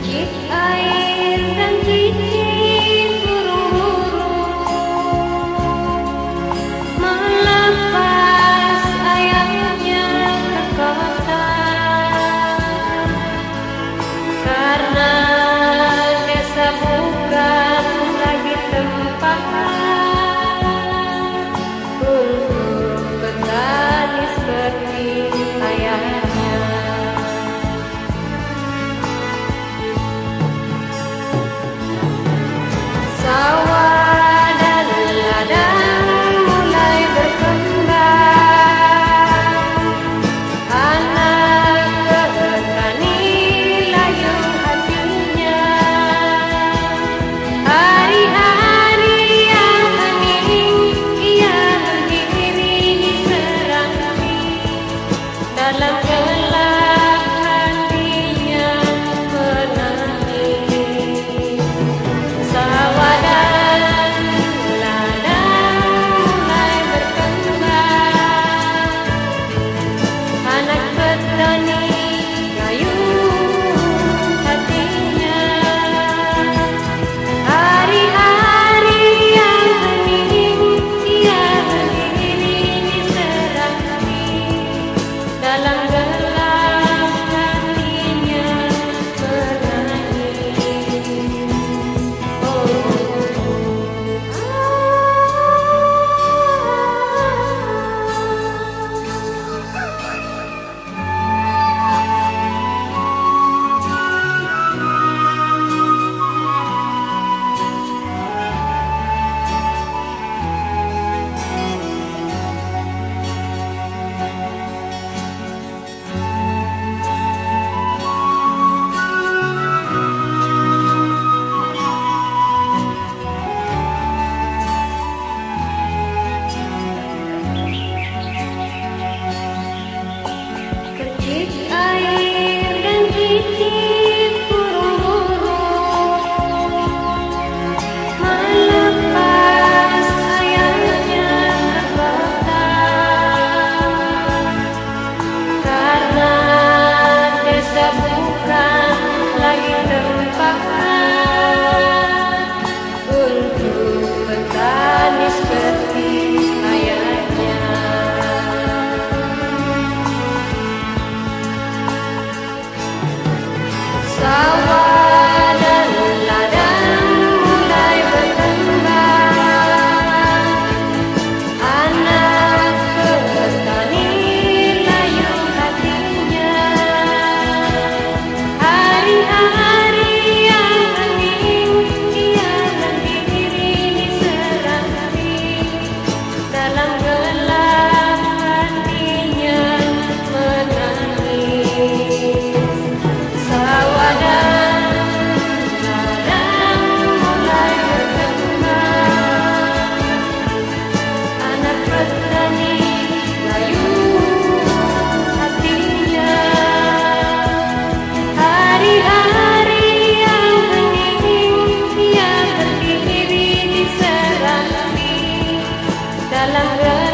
Kerjit air dan cicit dalam rasa